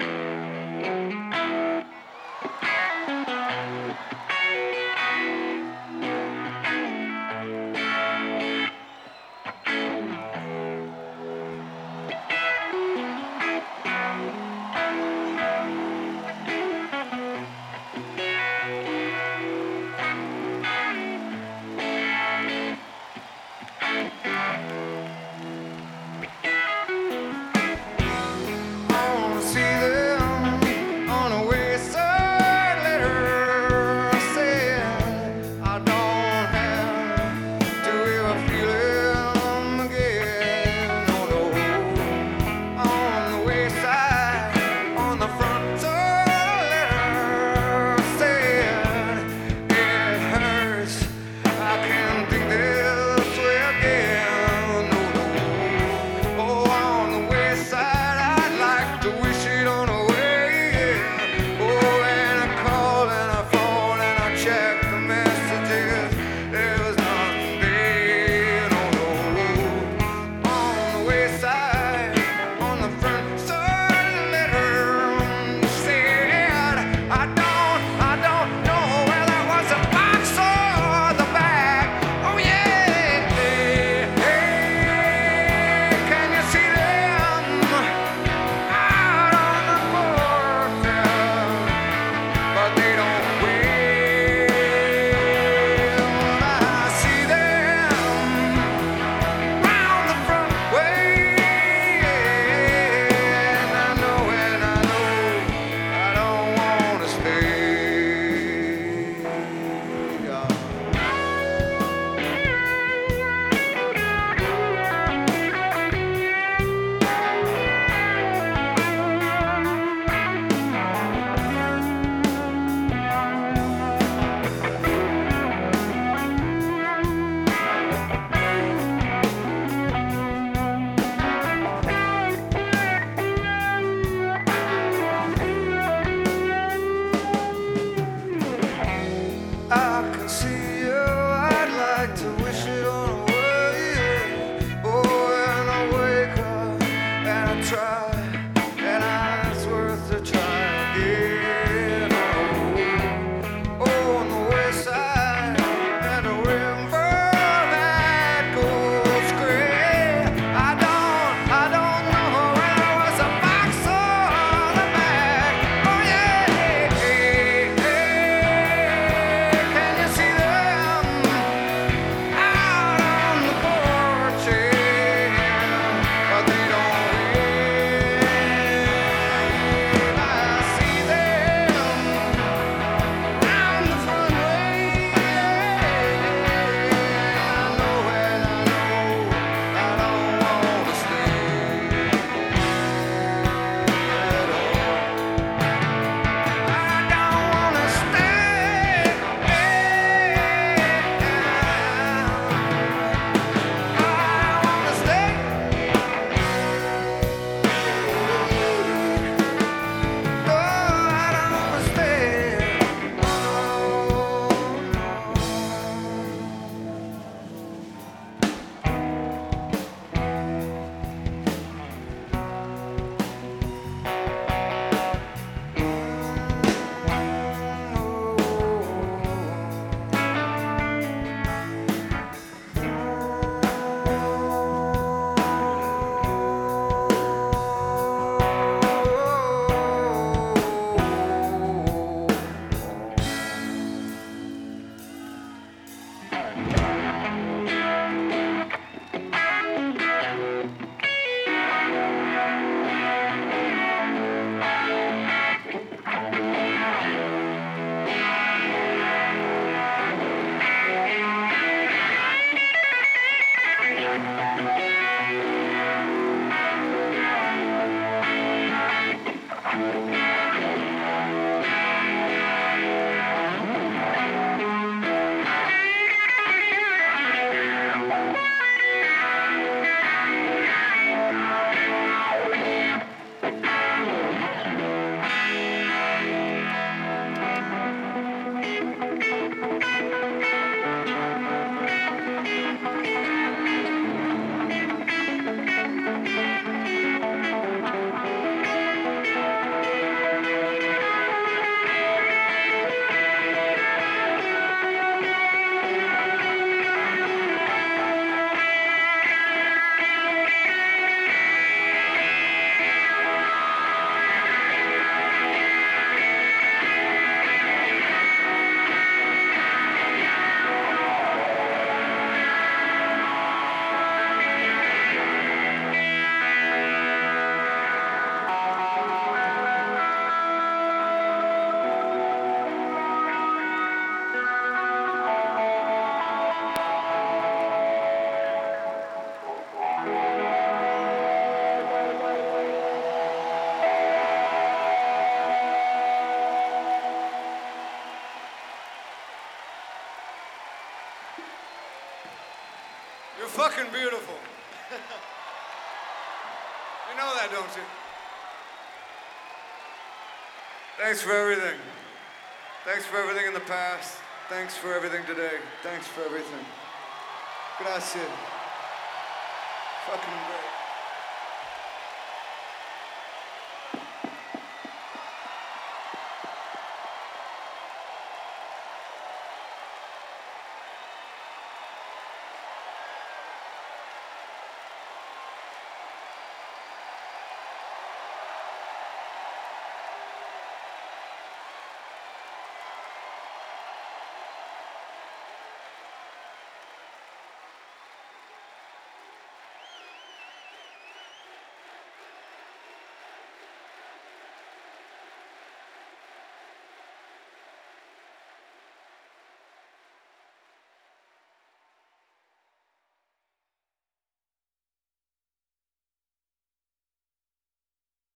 I fucking beautiful. you know that, don't you? Thanks for everything. Thanks for everything in the past. Thanks for everything today. Thanks for everything. Gracias. Fucking great.